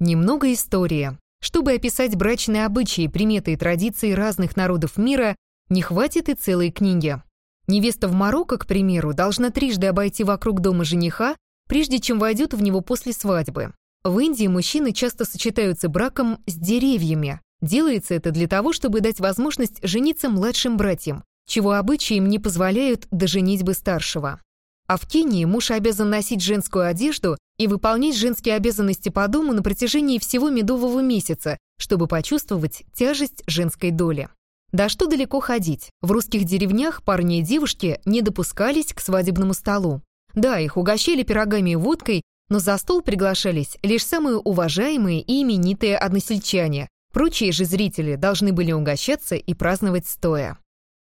Немного истории. Чтобы описать брачные обычаи, приметы и традиции разных народов мира, не хватит и целой книги. Невеста в Марокко, к примеру, должна трижды обойти вокруг дома жениха, прежде чем войдет в него после свадьбы. В Индии мужчины часто сочетаются браком с деревьями. Делается это для того, чтобы дать возможность жениться младшим братьям, чего обычаи им не позволяют до женитьбы старшего. А в Кении муж обязан носить женскую одежду и выполнять женские обязанности по дому на протяжении всего медового месяца, чтобы почувствовать тяжесть женской доли. Да что далеко ходить, в русских деревнях парни и девушки не допускались к свадебному столу. Да, их угощали пирогами и водкой, но за стол приглашались лишь самые уважаемые и именитые односельчане. Прочие же зрители должны были угощаться и праздновать стоя.